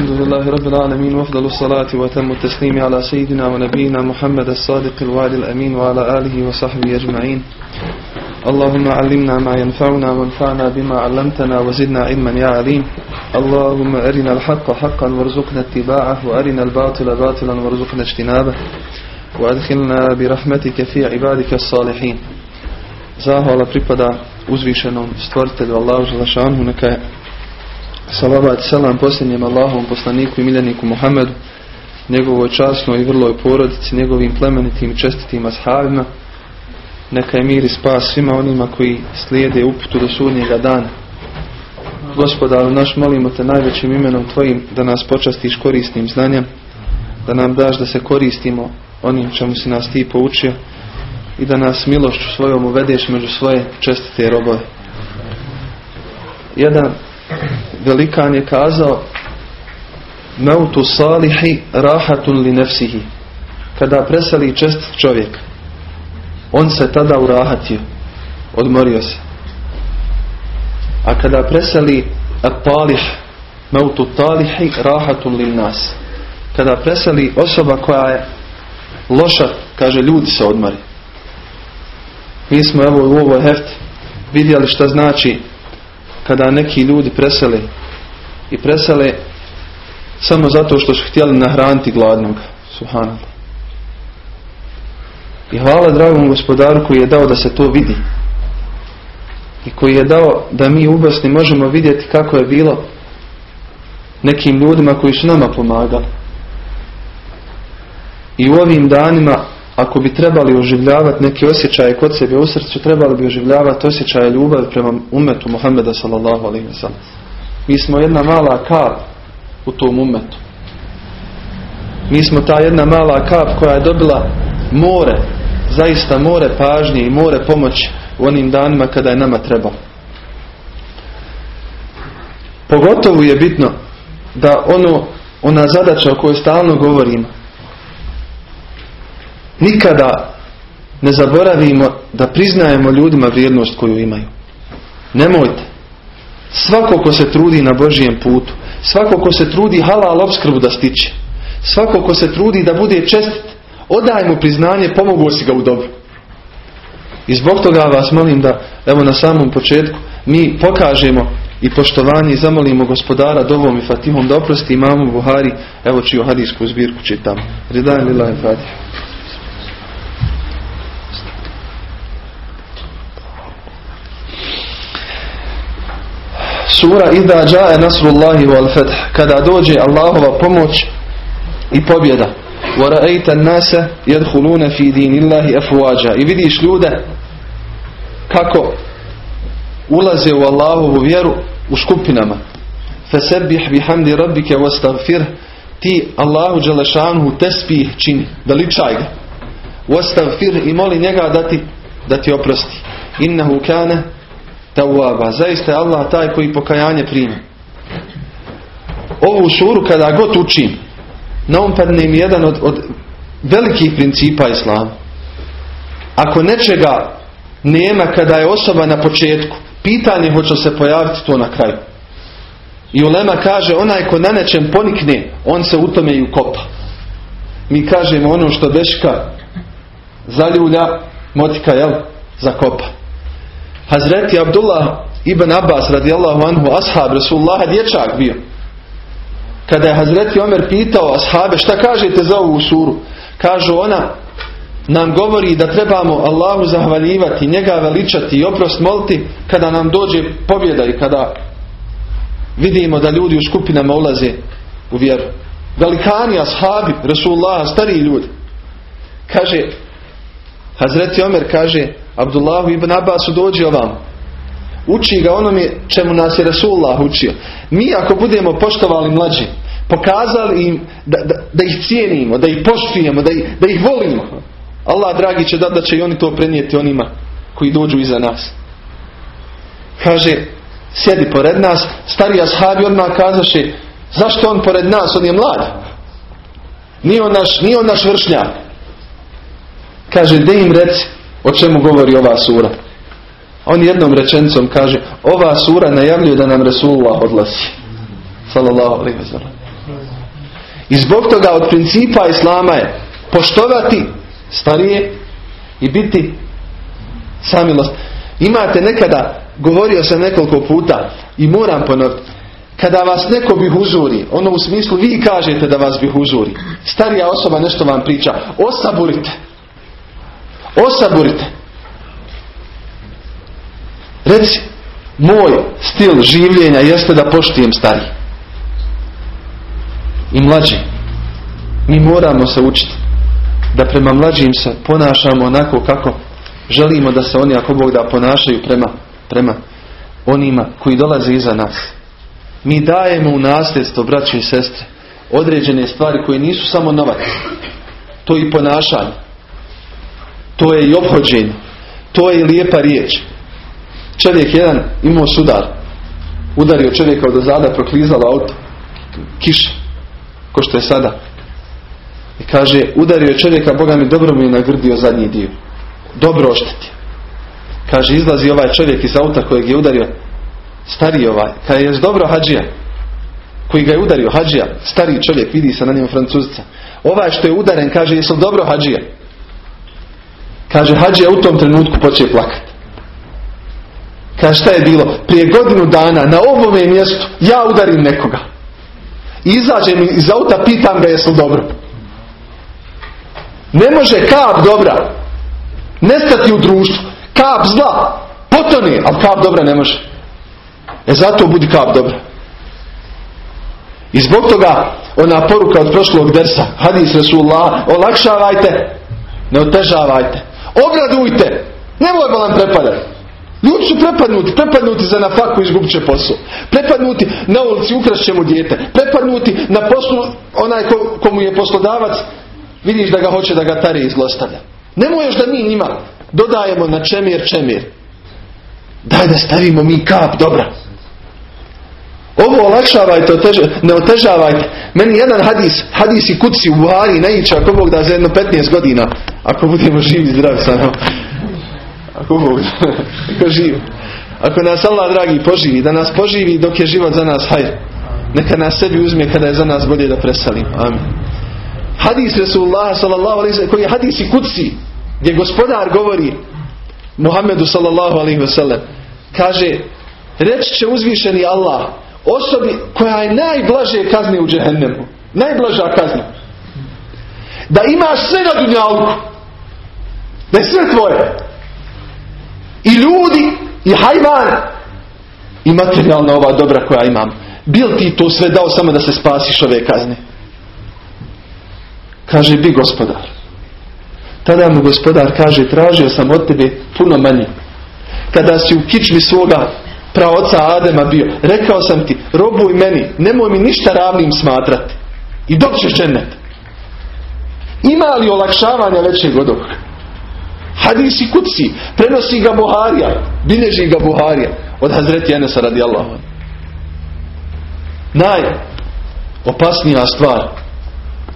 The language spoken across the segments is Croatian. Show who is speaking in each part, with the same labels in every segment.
Speaker 1: الحمد لله رب العالمين وأفضل الصلاة وتم التسليم على سيدنا ونبينا محمد الصادق الوعد الأمين وعلى آله وصحبه أجمعين. اللهم علمنا ما ينفعنا وانفعنا بما علمتنا وزدنا علما يا عليم. اللهم أرنا الحق حقا وارزقنا اتباعه وأرنا الباطل باطلا وارزقنا اجتنابه. وأدخلنا برحمتك في عبادك الصالحين. Zahvala pripada uzvišenom stvoritelju Allahu Želešanhu, neka je salavat selam posljednjem Allahovom poslaniku i miljeniku Muhammedu, njegovoj časnoj i vrloj porodici, njegovim plemenitim i čestitim ashabima, neka je mir i spas svima onima koji slijede uputu do sudnjega dana. Gospodaru naš, molimo te najvećim imenom Tvojim da nas počastiš korisnim znanjem, da nam daš da se koristimo onim čemu si nas ti poučio i da nas milošću svojom uvedeš među svoje čestite robove. Jedan velikan je kazao Mautu salihi rahatun li nefsihi. Kada preseli čest čovjek on se tada urahatio odmorio se. A kada preseli talih mautu talihi rahatun li nas. Kada preseli osoba koja je loša kaže ljudi se odmori. Mi smo evo u ovoj hefti vidjeli šta znači kada neki ljudi presele i presele samo zato što su htjeli nahraniti gladnog. Subhanallah. I hvala dragom gospodaru koji je dao da se to vidi. I koji je dao da mi u Bosni možemo vidjeti kako je bilo nekim ljudima koji su nama pomagali. I u ovim danima ako bi trebali oživljavati neke osjećaje kod sebe u srcu, trebali bi oživljavati osjećaje ljubavi prema umetu Muhammeda sallallahu alaihi wa. Mi smo jedna mala kap u tom umetu. Mi smo ta jedna mala kap koja je dobila more, zaista more pažnje i more pomoći u onim danima kada je nama trebalo. Pogotovo je bitno da ono, ona zadaća o kojoj stalno govorimo, nikada ne zaboravimo da priznajemo ljudima vrijednost koju imaju. Nemojte. Svako ko se trudi na Božijem putu, svako ko se trudi halal opskrbu da stiče, svako ko se trudi da bude čestit, odaj mu priznanje, pomogu si ga u dobru. I zbog toga vas molim da, evo na samom početku, mi pokažemo i poštovanje i zamolimo gospodara dovom i Fatimom da oprosti imamo Buhari, evo čiju hadijsku zbirku čitam. Ridajem lillahi fatih. Sura Ida džaje nasrullahi wal fath. Kada dođe Allahova pomoć i pobjeda. وَرَأَيْتَ النَّاسَ يَدْخُلُونَ فِي دِينِ اللَّهِ أَفْوَاجًا I vidiš ljude kako ulaze u Allahovu vjeru u skupinama. فَسَبِّحْ بِحَمْدِ رَبِّكَ وَاسْتَغْفِرْ Ti Allahu Đelešanhu tespih čini, veličaj ga. وَاسْتَغْفِرْ I moli njega da ti, da ti oprosti. إِنَّهُ كَانَ tawaba. Zaista je Allah taj koji pokajanje prima. Ovu suru kada god učim, naumpadne im jedan od, od velikih principa islama. Ako nečega nema kada je osoba na početku, pitanje hoće se pojaviti to na kraju. I Ulema kaže, onaj ko na nečem ponikne, on se u tome i ukopa. Mi kažemo ono što beška zaljulja, motika, jel, zakopa. Hazreti Abdullah ibn Abbas radijallahu anhu ashab Rasulullah dječak bio. Kada je Hazreti Omer pitao ashabe šta kažete za ovu suru? Kažu ona nam govori da trebamo Allahu zahvaljivati, njega veličati i oprost moliti kada nam dođe pobjeda i kada vidimo da ljudi u skupinama ulaze u vjeru. Velikani ashabi Rasulullah, stari ljudi. Kaže Hazreti Omer kaže Abdullahu ibn Abbasu dođi ovam. Uči ga onome čemu nas je Rasulullah učio. Mi ako budemo poštovali mlađi, pokazali im da, da, da ih cijenimo, da ih poštujemo, da ih, da ih volimo. Allah dragi će da, da će i oni to prenijeti onima koji dođu iza nas. Kaže, sjedi pored nas, stari ashabi odmah kazaše, zašto on pored nas, on je mlad. Nije on naš, nije on naš vršnjak. Kaže, de im reci, o čemu govori ova sura? On jednom rečenicom kaže, ova sura najavljuje da nam Resulullah odlazi. Sallallahu alaihi wa. I zbog toga od principa Islama je poštovati starije i biti samilost. Imate nekada, govorio sam nekoliko puta i moram ponoviti, kada vas neko bi huzuri, ono u smislu vi kažete da vas bi huzuri, starija osoba nešto vam priča, osaburite. Osaburite. Reci, moj stil življenja jeste da poštijem stariji. I mlađi. Mi moramo se učiti da prema mlađim se ponašamo onako kako želimo da se oni ako Bog da ponašaju prema, prema onima koji dolaze iza nas. Mi dajemo u nasljedstvo, braći i sestre, određene stvari koje nisu samo novac. To i ponašanje. To je i obhođenje. To je i lijepa riječ. Čovjek jedan imao sudar. Udario čovjeka od zada, proklizalo auto. Kiša. Ko što je sada. I kaže, udario je čovjeka, Boga mi dobro mu je nagrdio zadnji dio. Dobro ošteti. Kaže, izlazi ovaj čovjek iz auta kojeg je udario. Stari ovaj. Kaže, je dobro hađija. Koji ga je udario, hađija. Stari čovjek, vidi se na njemu francuzica. Ovaj što je udaren, kaže, jesu dobro hađija. Kaže, hađija u tom trenutku počeje plakati. Kaže, šta je bilo? Prije godinu dana na ovome mjestu ja udarim nekoga. Izađem iz auta, pitam ga jesu dobro. Ne može kap dobra nestati u društvu. Kap zla potoni, ali kap dobra ne može. E zato budi kap dobra. I zbog toga ona poruka od prošlog dersa, hadis Rasulullah, olakšavajte, ne otežavajte. Obradujte, nemoj vam prepadati. Ljudi su prepadnuti, prepadnuti za nafaku izgubit će posao. Prepadnuti na ulici ukrašće mu dijete. Prepadnuti na poslu onaj ko, komu je poslodavac vidiš da ga hoće da ga tari izlostavlja. Nemoj još da mi njima dodajemo na čemir čemir. Daj da stavimo mi kap, dobra. Ovo olakšavajte, ne otežavajte. Meni jedan hadis, hadis i kuci u Buhari naiče ako Bog da za jedno 15 godina. Ako budemo živi zdravi sa nam. Ako Bog ako živi. Ako nas Allah dragi poživi, da nas poživi dok je život za nas hajr. Neka nas sebi uzme kada je za nas bolje da presalim. Amin hadis Resulullah sallallahu alaihi koji je hadis i kuci, gdje gospodar govori Muhammedu sallallahu alaihi sallam, kaže, reći će uzvišeni Allah osobi koja je najblaže kazne u džehennemu. Najblaža kazna. Da imaš sve na dunjalku. Da je sve tvoje. I ljudi, i hajvan, i materijalna ova dobra koja imam. Bil ti to sve dao samo da se spasiš ove kazne? Kaže, bi gospodar. Tada mu gospodar kaže, tražio sam od tebe puno manje. Kada si u kičmi svoga praoca Adema bio, rekao sam ti, robuj meni, nemoj mi ništa ravnim smatrati. I dok ćeš džennet. Ima li olakšavanja većeg od ovoga? Hadisi kuci, prenosi ga Buharija, bilježi ga Buharija od Hazreti Enesa radijallahu. Naj opasnija stvar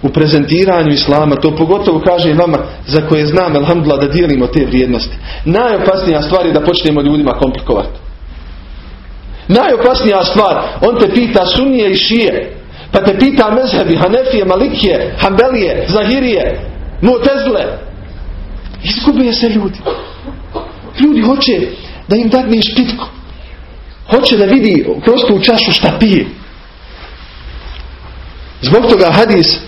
Speaker 1: u prezentiranju islama, to pogotovo kaže vama za koje znam, alhamdulillah, da dijelimo te vrijednosti. Najopasnija stvar je da počnemo ljudima komplikovati. Najopasnija stvar, on te pita sunije i šije, pa te pita mezhebi, hanefije, malikije, hambelije, zahirije, mutezle. Izgubuje se ljudi. Ljudi hoće da im dadneš pitku. Hoće da vidi kroz tu čašu šta pije. Zbog toga hadis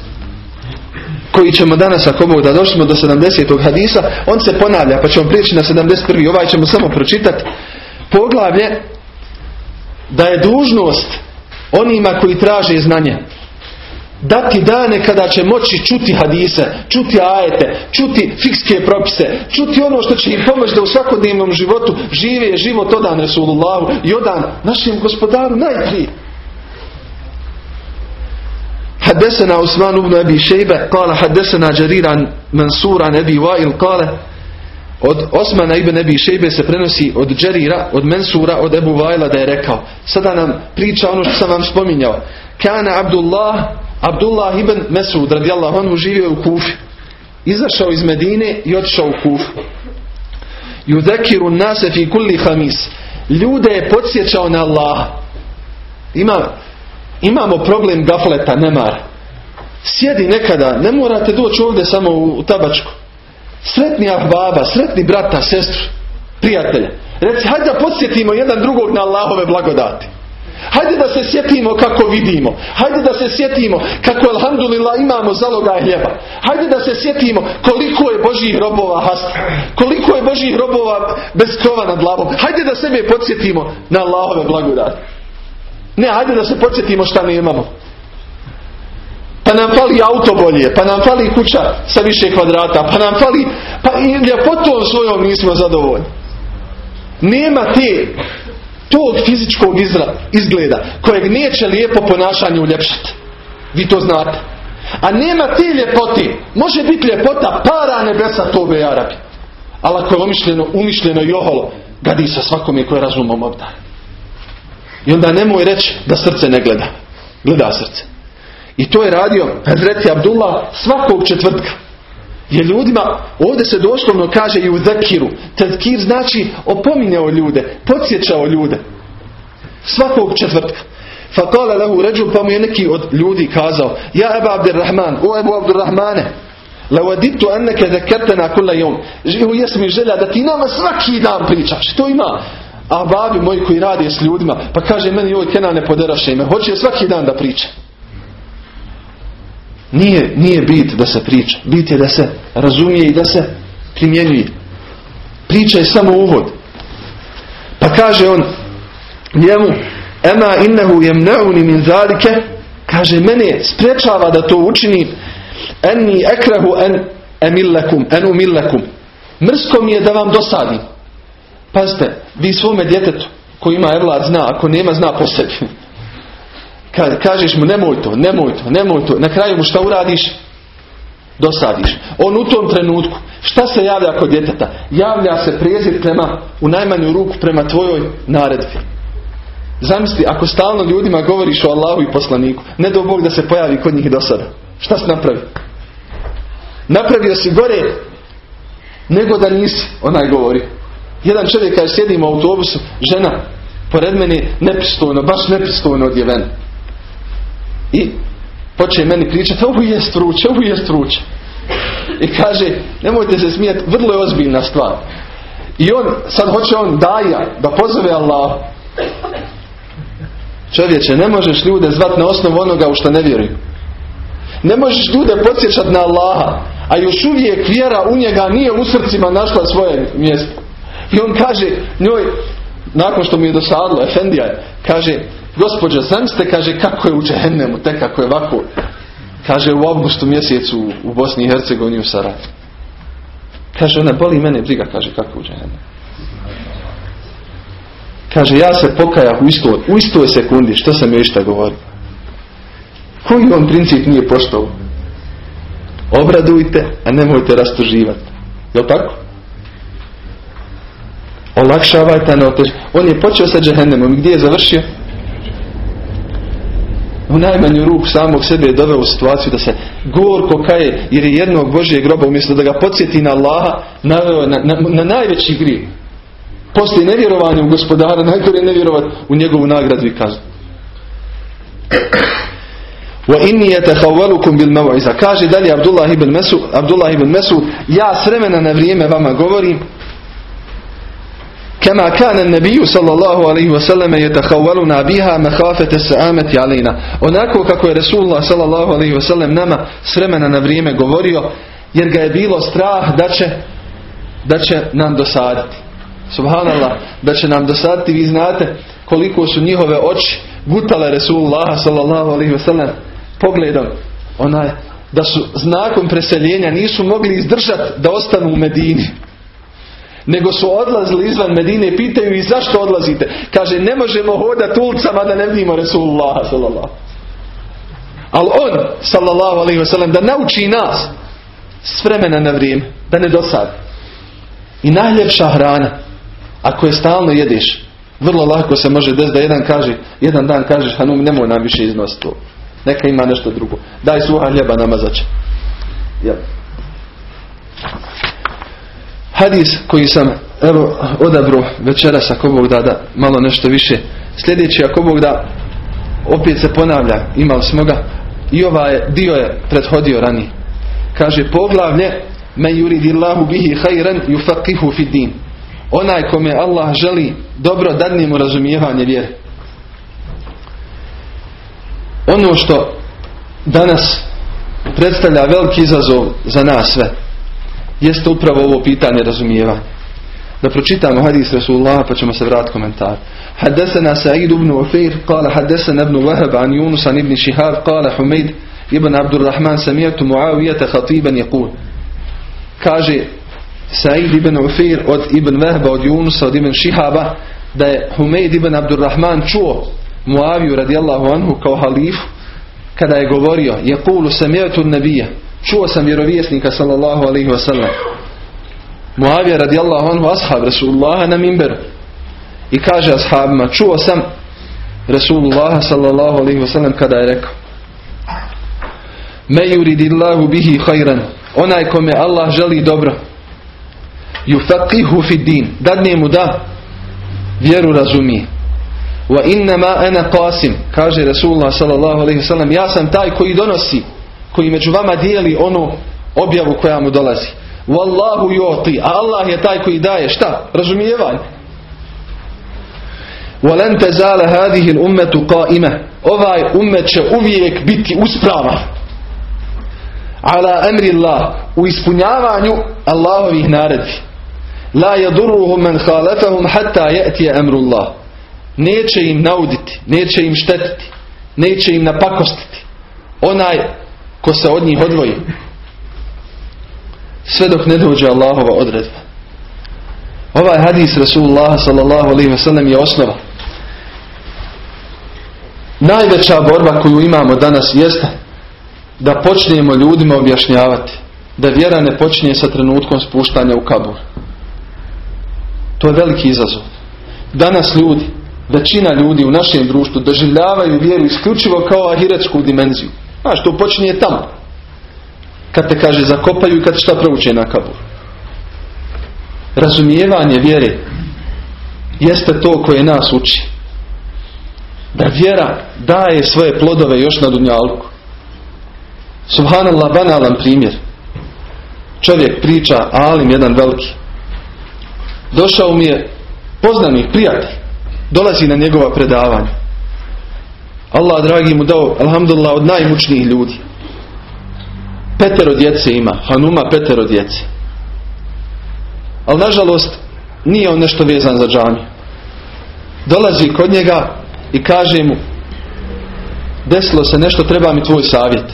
Speaker 1: koji ćemo danas ako mogu da došli do 70. hadisa, on se ponavlja pa ćemo prijeći na 71. Ovaj ćemo samo pročitati poglavlje da je dužnost onima koji traže znanje dati dane kada će moći čuti hadise, čuti ajete, čuti fikske propise, čuti ono što će im pomoći da u svakodnevnom životu žive život odan Resulullahu i odan našem gospodaru najprije. حدثنا عثمان بن أبي شيبة قال حدثنا جرير عن منصور عن أبي وائل قال od Osmana ibn Abi Šejbe se prenosi od Džerira, od Mensura, od Ebu Vajla da je rekao. Sada nam priča ono što sam vam spominjao. Kana Abdullah, Abdullah ibn Mesud radijallahu anhu živio u Kufi. Izašao iz Medine i otišao u Kufu. Yudakiru nase fi kulli hamis. Ljude je podsjećao na Allah. Ima Imamo problem gafleta, nemara. Sjedi nekada, ne morate doći ovdje samo u tabačku. Sretni ahbaba, sretni brata, sestru, prijatelja. Reci, hajde da podsjetimo jedan drugog na Allahove blagodati. Hajde da se sjetimo kako vidimo. Hajde da se sjetimo kako, alhamdulillah, imamo zaloga hljeba. Hajde da se sjetimo koliko je Božih robova hasta. Koliko je Božih robova bez krova nad glavom. Hajde da sebe podsjetimo na Allahove blagodati. Ne, hajde da se podsjetimo šta nemamo. Pa nam fali auto bolje, pa nam fali kuća sa više kvadrata, pa nam fali, pa i ljepotom svojom nismo zadovoljni. Nema te tog fizičkog izgleda kojeg neće lijepo ponašanje uljepšati. Vi to znate. A nema te ljepote. Može biti ljepota para nebesa tobe Arabi. Ali ako je umišljeno, umišljeno i oholo, gadi sa svakom je koje razumom obdar. I onda nemoj reći da srce ne gleda. Gleda srce. I to je radio Hazreti Abdullah svakog četvrtka. Je ljudima, ovdje se doslovno kaže i u zekiru. Tezkir znači opominjao ljude, podsjećao ljude. Svakog četvrtka. Fakala lehu ređu pa mu je neki od ljudi kazao Ja Eba Abdirrahman, o Ebu Abdirrahmane Lavaditu enneke zekertena kula jom Živu jesam mi želja da ti nama svaki dan pričaš. To ima. A babi moji koji radi s ljudima pa kaže meni joj Kenan ne poderaše ime. Hoće svaki dan da priča. Nije, nije bit da se priča. Bit je da se razumije i da se primjenjuje. Priča je samo uvod. Pa kaže on njemu Ema innehu jemneuni min zalike kaže mene sprečava da to učini enni ekrahu en emillekum en umillekum mrsko mi je da vam dosadim pazite vi svome djetetu koji ima evlad zna ako nema zna po sebi kažeš mu nemoj to, nemoj to, nemoj to. Na kraju mu šta uradiš? Dosadiš. On u tom trenutku, šta se javlja kod djeteta? Javlja se prezir prema, u najmanju ruku prema tvojoj naredbi. Zamisli, ako stalno ljudima govoriš o Allahu i poslaniku, ne do Bog da se pojavi kod njih do sada. Šta si napravio? Napravio si gore nego da nisi, onaj govori. Jedan čovjek kaže sjedimo u autobusu, žena pored mene nepristojno, baš nepristojno odjevena. I počne meni pričati, ovo je struče, ovo je struče. I kaže, nemojte se smijeti, vrlo je ozbiljna stvar. I on, sad hoće on daja, da pozove Allah. Čovječe, ne možeš ljude zvat na osnovu onoga u što ne vjeruju. Ne možeš ljude podsjećati na Allaha, a još uvijek vjera u njega nije u srcima našla svoje mjesto. I on kaže njoj, nakon što mi je dosadilo, Efendija kaže, Gospođa, ste kaže, kako je u Džehennemu, tek kako je ovako. Kaže, u avgustu mjesecu u Bosni i Hercegovini u Sarajevu. Kaže, ona boli mene briga, kaže, kako u Džehennemu. Kaže, ja se pokajah u istoj, u istoj sekundi, što sam joj išta govorio. Koji on princip nije poštovao? Obradujte, a nemojte rastuživati. Jel tako? Olakšavajte, ne On je počeo sa džehennemom. Gdje je završio? U najmanju ruku samog sebe je doveo u situaciju da se gorko kaje jer je jednog Božijeg groba umjesto da ga podsjeti na Allaha naveo na, na, na najveći grije. Poslije nevjerovanja u gospodara najgore nevjerovati u njegovu nagradu i kaznu. Yatakhawalukum bil maw'iza. Kaže dalje Abdullah ibn Mesud, Abdullah ibn Mesud, ja s vremena na vrijeme vama govorim كما كان النبي صلى الله عليه وسلم يتخولنا بها مخافة السآمة علينا onako kako je Resulullah sallallahu alaihi wasallam nama s vremena na vrijeme govorio jer ga je bilo strah da će da će nam dosaditi subhanallah da će nam dosaditi vi znate koliko su njihove oči gutale Resulullah sallallahu alaihi wasallam pogledom onaj da su znakom preseljenja nisu mogli izdržati da ostanu u Medini nego su odlazili izvan Medine i pitaju i zašto odlazite. Kaže ne možemo hodati ulicama da ne vidimo Resulullah sallallahu. Ali on sallallahu alaihi wasallam da nauči nas s vremena na vrijeme da ne dosadi. I najljepša hrana ako je stalno jedeš vrlo lako se može desiti da jedan kaže jedan dan kažeš Hanum nemoj nam više iznositi to. Neka ima nešto drugo. Daj suha hljeba namazaće. Jel? Hadis koji sam evo odabro večeras ako Bog da, da malo nešto više. Sljedeći ako Bog da opet se ponavlja, imali smo ga, i ovaj dio je prethodio ranije. Kaže poglavlje men yuridillahu bihi khayran yufaqihu fi din. Onaj kome Allah želi dobro dadne mu razumijevanje vjere. Ono što danas predstavlja veliki izazov za nas sve jeste upravo ovo pitanje razumijeva. Da pročitamo hadis Rasulullah pa ćemo se vrat komentar. Hadesana Sa'id ibn Ufir, kala hadesana ibn Wahab, an Yunus, an ibn Shihab, kala Humeid, ibn Abdurrahman, samijatu Muawiyata, khatiban yakul. Kaže Sa'id ibn Ufir od ibn Wahba, od Yunusa, od ibn Shihaba, da je Humeid ibn Abdurrahman čuo Muaviju radijallahu anhu kao halifu, kada je govorio, yakulu samijatu nabija, čuo sam vjerovjesnika sallallahu alaihi wasallam. Muavija radijallahu anhu ashab Rasulullaha na mimberu i kaže ashabima čuo sam Rasulullaha sallallahu alaihi wasallam kada je rekao me yuridillahu bihi khayran. Onaj kome Allah želi dobro yufaqihu fi din. Dadne mu da vjeru razumije. Wa innama ana qasim. Kaže Rasulullah sallallahu alaihi wasallam ja sam taj koji donosi koji među vama dijeli onu objavu koja mu dolazi. Wallahu yu'ti, a Allah je taj koji daje šta? Razumijevanje. Walan tazala hadhihi al-ummatu qa'imah. Ovaj ummet će uvijek biti usprava. Ala amri Allah, u ispunjavanju Allahovih naredbi. La yadurruhum man khalafahum hatta ya'ti amru Allah. Neće im nauditi, neće im štetiti, neće im napakostiti. Onaj ko se od njih odvoji sve dok ne dođe Allahova odredba ovaj hadis Rasulullah sallallahu alaihi wa sallam je osnova najveća borba koju imamo danas jeste da počnemo ljudima objašnjavati da vjera ne počinje sa trenutkom spuštanja u kabur. To je veliki izazov. Danas ljudi, većina ljudi u našem društvu doživljavaju vjeru isključivo kao ahiretsku dimenziju. Znaš, to počinje tamo. Kad te kaže zakopaju i kad šta prouče na kabur. Razumijevanje vjere jeste to koje nas uči. Da vjera daje svoje plodove još na dunjalku. Subhanallah, banalan primjer. Čovjek priča, alim jedan veliki. Došao mi je poznani prijatelj. Dolazi na njegova predavanja. Allah dragi mu dao, alhamdulillah, od najmučnijih ljudi. Petero djece ima. Hanuma petero djece. Ali nažalost, nije on nešto vezan za džamiju. Dolazi kod njega i kaže mu desilo se nešto, treba mi tvoj savjet.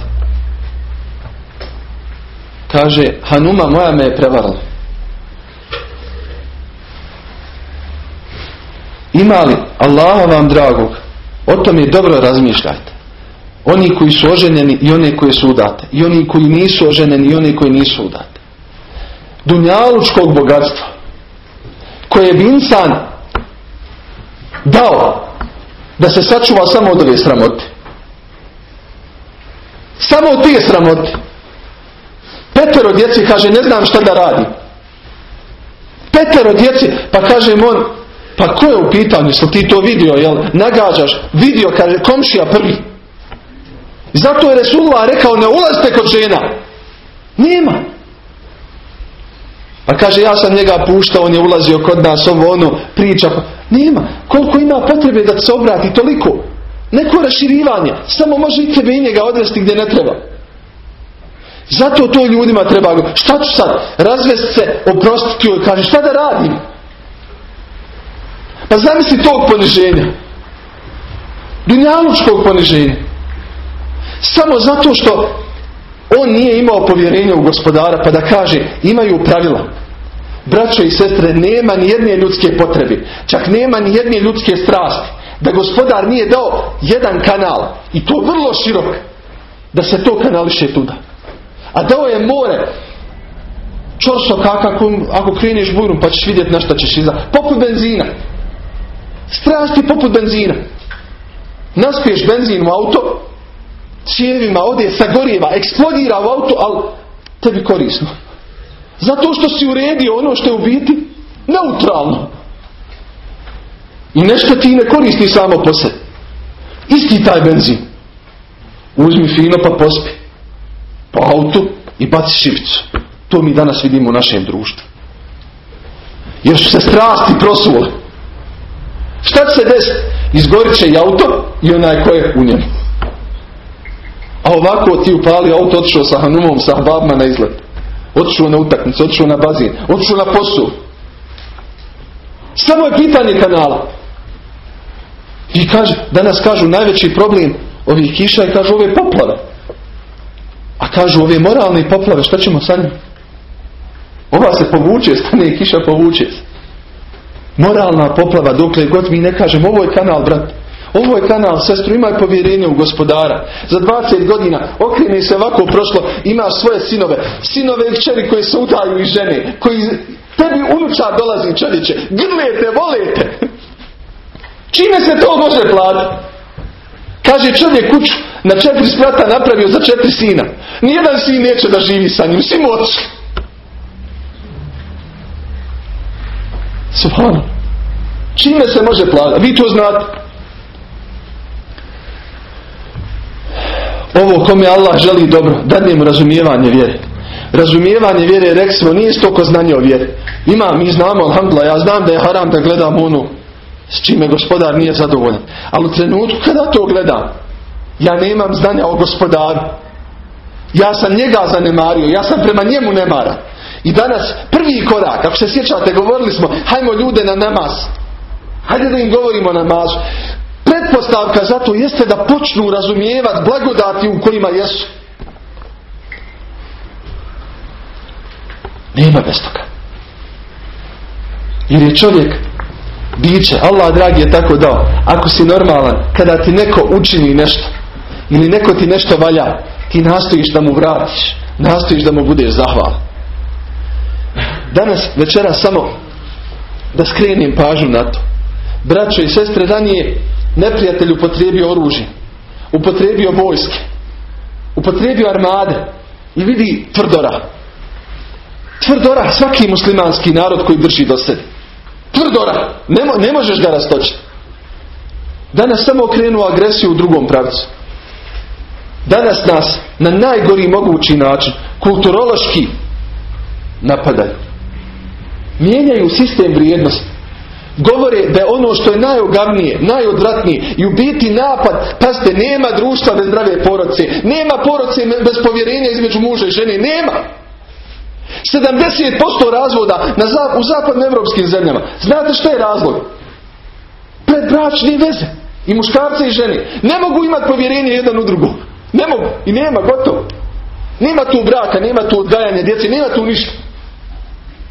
Speaker 1: Kaže, Hanuma moja me je prevarala. Ima li Allaha vam dragog? O tome dobro razmišljajte. Oni koji su oženjeni i oni koji su udate. I oni koji nisu oženjeni i oni koji nisu udate. Dunjalučkog bogatstva koje bi insan dao da se sačuva samo od ove sramote. Samo od te sramote. Petero djeci kaže ne znam šta da radi. Petero djeci pa kaže on pa ko je u pitanju, jesi ti to vidio, jel nagađaš, vidio, kaže komšija prvi. Zato je Resulullah rekao ne ulazite kod žena. Nema. Pa kaže ja sam njega puštao, on je ulazio kod nas, ovo ono, priča. Nema. Koliko ima potrebe da se obrati, toliko. Neko raširivanje. Samo može i tebe i njega odvesti gdje ne treba. Zato to ljudima treba. Šta ću sad? Razvesti se, oprostiti joj, kaže šta da radim? Pa zamisli tog poniženja. Dunjalučkog poniženja. Samo zato što on nije imao povjerenje u gospodara pa da kaže imaju pravila. Braćo i sestre, nema ni jedne ljudske potrebe. Čak nema ni jedne ljudske strasti. Da gospodar nije dao jedan kanal. I to vrlo širok. Da se to kanališe tuda. A dao je more. Čorso kako ako kreneš burom pa ćeš vidjeti na šta ćeš iza. Poput benzina. Strasti poput benzina. Naspiješ benzin u auto, cijevima ode, sagoriva, eksplodira u auto, ali tebi korisno. Zato što si uredio ono što je u biti neutralno. I nešto ti ne koristi samo po sebi. Isti taj benzin. Uzmi fino pa pospi. Po autu i baci šivicu. To mi danas vidimo u našem društvu. Jer su se strasti prosule. Šta će se desiti? Izgorit će i auto i onaj ko je u njemu. A ovako ti upali auto, otišao sa Hanumom, sa babama na izlet. Otišao na utakmicu, otišao na bazin, otišao na posao. Samo je pitanje kanala. I kaže, danas kažu najveći problem ovih kiša i kažu ove poplave. A kažu ove moralne poplave, šta ćemo sa njim? Ova se povuče, stane kiša povuče se. Moralna poplava, dokle god mi ne kažemo, ovo je kanal, brat. Ovo je kanal, sestru, imaj povjerenje u gospodara. Za 20 godina okrene se ovako prošlo, imaš svoje sinove. Sinove i kćeri koji se udaju i žene. Koji tebi unuča dolazi čovječe. Grlete, volete. Čime se to može platiti? Kaže čovjek kuću na četiri sprata napravio za četiri sina. Nijedan sin neće da živi sa njim. Svi moći. Subhano. Čime se može platiti? Vi to znate. Ovo kome Allah želi dobro, dadne mu razumijevanje vjere. Razumijevanje vjere, rekli smo, nije stoko znanje o vjeri. Ima, mi znamo, alhamdulillah, ja znam da je haram da gledam ono s čime gospodar nije zadovoljan. Ali u trenutku kada to gledam, ja nemam znanja o gospodaru. Ja sam njega zanemario, ja sam prema njemu nemara. I danas prvi korak, ako se sjećate, govorili smo, hajmo ljude na namaz. Hajde da im govorimo o namazu. Pretpostavka zato jeste da počnu razumijevati blagodati u kojima jesu. Nema bez toga. Jer je čovjek biće, Allah dragi je tako dao, ako si normalan, kada ti neko učini nešto, ili neko ti nešto valja, ti nastojiš da mu vratiš, nastojiš da mu budeš zahvalan. Danas, večera samo da skrenim pažnju na to. Braćo i sestre, ranije neprijatelj upotrijebio oružje, upotrijebio vojske, upotrijebio armade i vidi tvrdora. Tvrdora svaki muslimanski narod koji drži do sebe. Tvrdora. Ne, ne možeš ga rastočiti. Danas samo okrenu agresiju u drugom pravcu. Danas nas na najgori mogući način kulturološki napadaju. Mijenjaju sistem vrijednosti. Govore da je ono što je najogavnije, najodvratnije i u biti napad, pazite, nema društva bez zdrave poroce, nema poroce bez povjerenja između muža i žene, nema. 70% razvoda na u zapadnoevropskim zemljama. Znate što je razlog? Predbračne veze. I muškarce i žene. Ne mogu imati povjerenje jedan u drugu. Ne mogu. I nema, gotovo. Nema tu braka, nema tu odgajanja djece, nema tu ništa.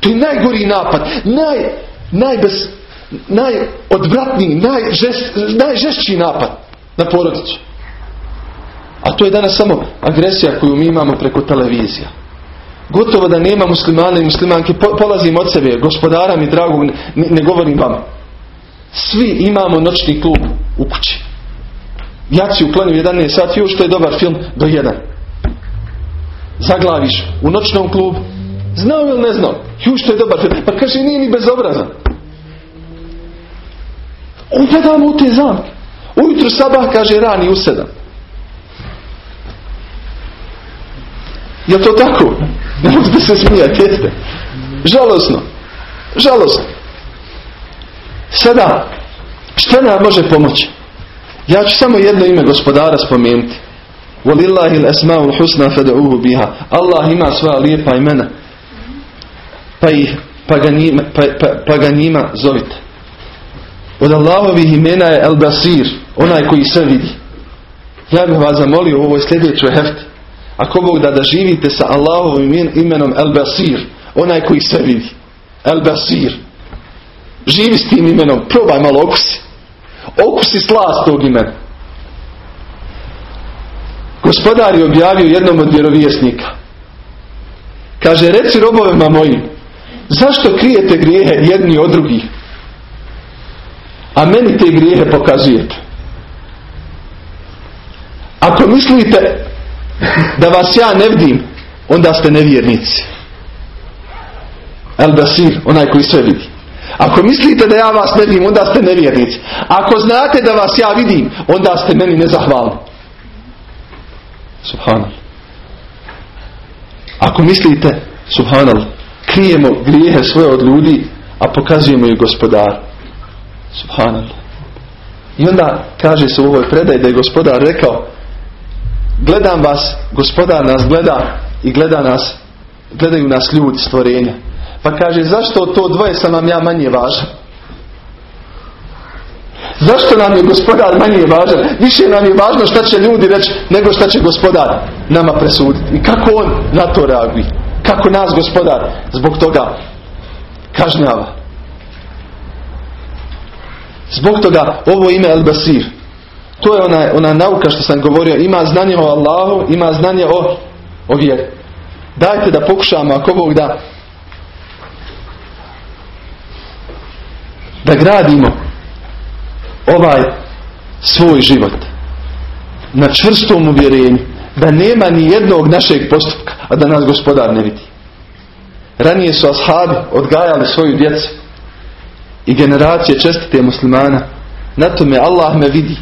Speaker 1: To je najgori napad. Naj, najbez, najodvratniji, najžešći napad na porodicu. A to je danas samo agresija koju mi imamo preko televizija. Gotovo da nema muslimana i muslimanke, polazim od sebe, gospodara mi dragog, ne, ne govorim vama. Svi imamo noćni klub u kući. Ja ću uklanju 11 sati, još to je dobar film, do 1. Zaglaviš u noćnom klubu, znao ili ne znao, još to je dobar pa kaže nije ni bezobrazan. Upadamo u te zamke. Ujutru sabah kaže rani u sedam. Je to tako? Ne možete se smijati, jeste. Žalosno. Žalosno. Sada, što nam može pomoći? Ja ću samo jedno ime gospodara spomenuti. Walillahi al-asma'ul husna fad'uhu biha. Allah ima svoja lijepa imena. Pa ih pa ga njima, pa, pa, pa ga njima zovite. Od Allahovih imena je El-Basir, onaj koji sve vidi. Ja bih vas zamolio u ovoj sljedećoj hefti. Ako Bog da da živite sa Allahovim imenom El Basir, onaj koji sve vidi. El Basir. Živi s tim imenom, probaj malo okusi. Okusi slast tog imena. Gospodar je objavio jednom od vjerovjesnika. Kaže, reci robovima mojim, zašto krijete grijehe jedni od drugih? A meni te grijehe pokazujete. Ako mislite da vas ja ne vidim, onda ste nevjernici. El Basir, onaj koji sve vidi. Ako mislite da ja vas ne vidim, onda ste nevjernici. Ako znate da vas ja vidim, onda ste meni nezahvalni. Subhanallah. Ako mislite, subhanallah, krijemo grijehe svoje od ljudi, a pokazujemo ih gospodar. Subhanallah. I onda kaže se u ovoj predaji da je gospodar rekao gledam vas, gospodar nas gleda i gleda nas, gledaju nas ljudi stvorenja. Pa kaže zašto to dvoje sam vam ja manje važan? Zašto nam je gospodar manje važan? Više nam je važno šta će ljudi reći nego šta će gospodar nama presuditi. I kako on na to reaguje? Kako nas gospodar zbog toga kažnjava? Zbog toga ovo ime El Basir. To je ona, ona nauka što sam govorio. Ima znanje o Allahu, ima znanje o, o vjeri. Dajte da pokušamo ako Bog da da gradimo ovaj svoj život na čvrstom uvjerenju da nema ni jednog našeg postupka a da nas gospodar ne vidi. Ranije su ashabi odgajali svoju djecu i generacije čestite muslimana. Na tome Allah me vidi.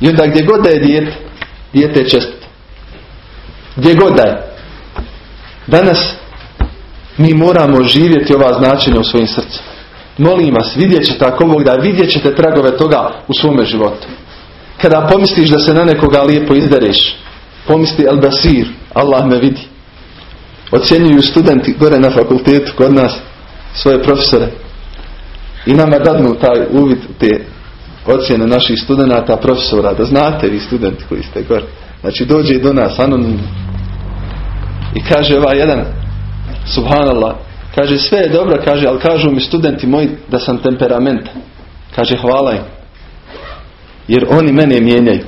Speaker 1: I onda gdje god da je dijete, dijete je čestito. Gdje god da je. Danas mi moramo živjeti ova značenja u svojim srcima. Molim vas, vidjet ćete ako Bog da vidjet ćete tragove toga u svome životu. Kada pomisliš da se na nekoga lijepo izdereš, pomisli El Basir, Allah me vidi. Ocjenjuju studenti gore na fakultetu kod nas svoje profesore. I nama dadnu taj uvid te ocjene naših studenata, profesora, da znate vi studenti koji ste gore. Znači dođe i do nas anonimno. I kaže ovaj jedan subhanallah kaže sve je dobro kaže ali kažu mi studenti moji da sam temperament kaže hvala im. Jer oni mene mijenjaju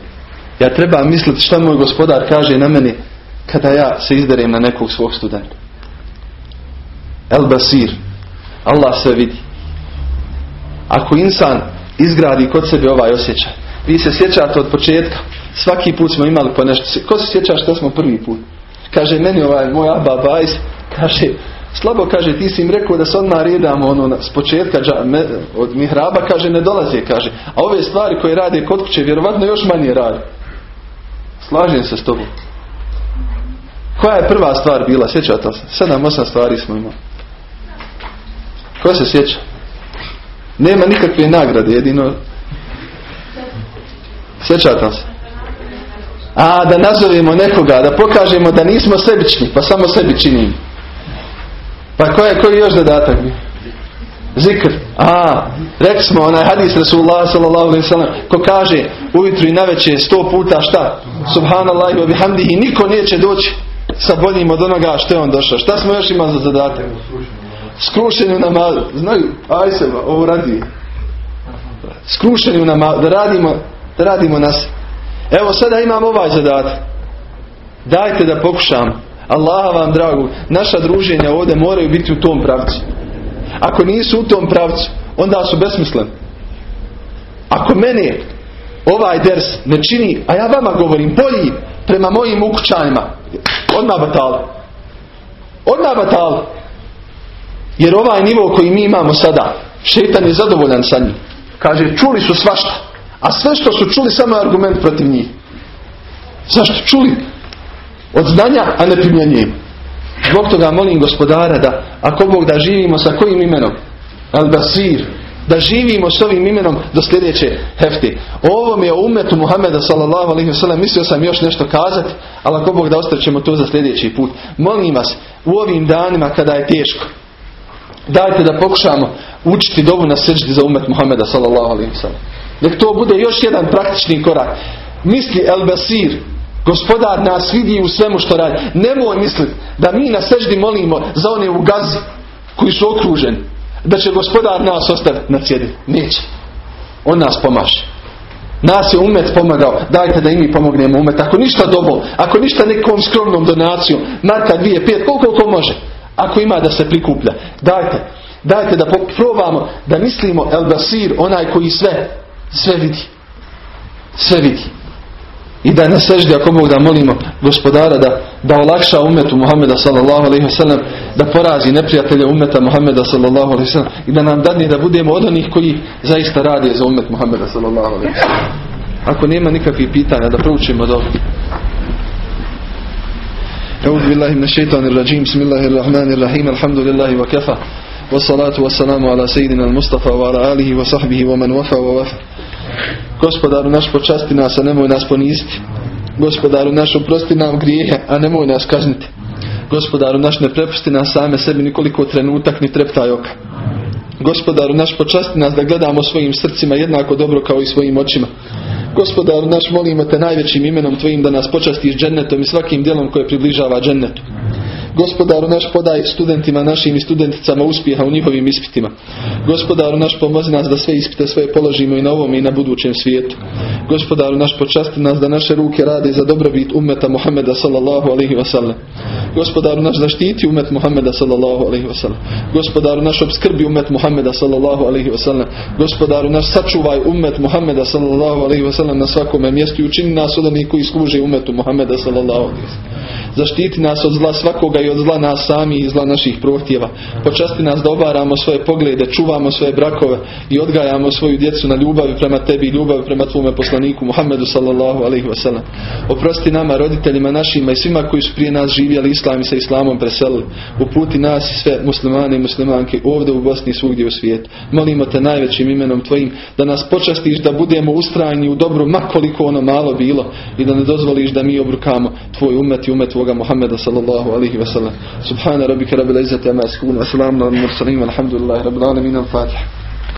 Speaker 1: ja treba misliti što moj gospodar kaže na meni kada ja se izderem na nekog svog studenta. El Basir Allah sve vidi. Ako insan izgradi kod sebe ovaj osjećaj vi se sjećate od početka svaki put smo imali po nešto. Ko se sjeća što smo prvi put? Kaže meni ovaj moj Abba Bajs kaže slabo kaže ti si im rekao da se odmah redamo ono s početka od mihraba kaže ne dolaze kaže. A ove stvari koje rade kod kuće vjerovatno još manje rade slažem se s tobom koja je prva stvar bila sjećate se sedam osam stvari smo imali ko se sjeća nema nikakve nagrade jedino sjećate se a da nazovemo nekoga, da pokažemo da nismo sebični, pa samo sebi činimo. Pa ko je, koji još dodatak? Zikr. A, rekli smo onaj hadis Rasulullah sallallahu ko kaže ujutru i naveče sto puta šta? Subhanallah i bihamdihi, niko neće doći sa boljim od onoga što je on došao. Šta smo još imali za zadatak? Skrušenju namazu. Znaju, aj se, ovo radi. Skrušenju namazu, da radimo, da radimo nas Evo sada imam ovaj zadatak. Dajte da pokušam. Allaha vam dragu. Naša druženja ovdje moraju biti u tom pravcu. Ako nisu u tom pravcu, onda su besmisleni. Ako mene ovaj ders ne čini, a ja vama govorim, bolji prema mojim ukućanjima, odmah batal. Odmah batal. Jer ovaj nivo koji mi imamo sada, šetan je zadovoljan sa njim. Kaže, čuli su svašta. A sve što su čuli samo je argument protiv njih. Zašto? Čuli od znanja, a ne primjenjujem. Zbog toga molim gospodara da, ako Bog da živimo sa kojim imenom? Al-Basir. Da živimo s ovim imenom do sljedeće hefti. O ovom je umetu Muhameda sallallahu alaihi wasallam mislio sam još nešto kazati, ali ako Bog da ostaćemo to za sljedeći put. Molim vas, u ovim danima kada je teško, dajte da pokušamo učiti dobu na seđdi za umet Muhameda sallallahu alaihi wasallam. Nek to bude još jedan praktični korak. Misli El Basir, gospodar nas vidi u svemu što radi. Nemoj misliti da mi na seždi molimo za one u gazi koji su okruženi. Da će gospodar nas ostaviti na cjedi. Neće. On nas pomaže. Nas je umet pomagao. Dajte da i mi pomognemo umet. Ako ništa dobro, ako ništa nekom skromnom donacijom, marka dvije, pet, koliko ko može. Ako ima da se prikuplja. Dajte. Dajte da probamo da mislimo El Basir, onaj koji sve sve vidi. Sve vidi. I da na seždi ako Bog da molimo gospodara da, da olakša umetu Muhammeda sallallahu alaihi wasallam, da porazi neprijatelje umeta Muhammeda sallallahu alaihi wasallam i da nam dadne da budemo od onih koji zaista rade za umet Muhammeda sallallahu alaihi wasallam. Ako nema nikakvih pitanja da proučimo dobro. أعوذ بالله من الشيطان الرجيم بسم الله الرحمن الرحيم الحمد لله وكفى والصلاة والسلام على سيدنا المصطفى وعلى آله وصحبه ومن وفى ووفى Gospodaru naš počasti nas, a nemoj nas poniziti. Gospodaru naš oprosti nam grijehe, a nemoj nas kazniti. Gospodaru naš ne prepusti nas same sebi nikoliko trenutak ni treptaj oka. Gospodaru naš počasti nas da gledamo svojim srcima jednako dobro kao i svojim očima. Gospodaru naš molimo te najvećim imenom tvojim da nas počastiš džennetom i svakim djelom koje približava džennetu. Gospodaru naš podaj studentima našim i studenticama uspjeha u njihovim ispitima. Gospodaru naš pomozi nas da sve ispite svoje položimo i na ovom i na budućem svijetu. Gospodaru naš počasti nas da naše ruke rade za dobrobit umeta Muhammeda sallallahu alaihi wasallam. Gospodaru naš zaštiti umet Muhammeda sallallahu alaihi wasallam. Gospodaru naš obskrbi umet Muhammeda sallallahu alaihi wasallam. Gospodaru naš sačuvaj umet Muhammeda sallallahu alaihi wasallam na svakome mjestu i učini nas od onih koji služe umetu Muhammeda sallallahu alaihi wasallam. Zaštiti nas od zla svakoga i od zla nas sami i zla naših prohtjeva. Počasti nas da obaramo svoje poglede, čuvamo svoje brakove i odgajamo svoju djecu na ljubavi prema tebi i ljubavi prema tvome poslaniku Muhammedu sallallahu alaihi wasallam. Oprosti nama, roditeljima našima i svima koji su prije nas živjeli islam i sa islamom preselili. Uputi nas i sve muslimane i muslimanke ovdje u Bosni i svugdje u svijetu. Molimo te najvećim imenom tvojim da nas počastiš da budemo ustrajni u dobru makoliko ono malo bilo i da ne dozvoliš da mi obrukamo tvoj umet i umet tvoga Muhammeda sallallahu alaihi wasallam. Subhana rabbika rabbil izzati amma yasifun wa salamun alal mursalin walhamdulillahi rabbil alamin al-Fatiha.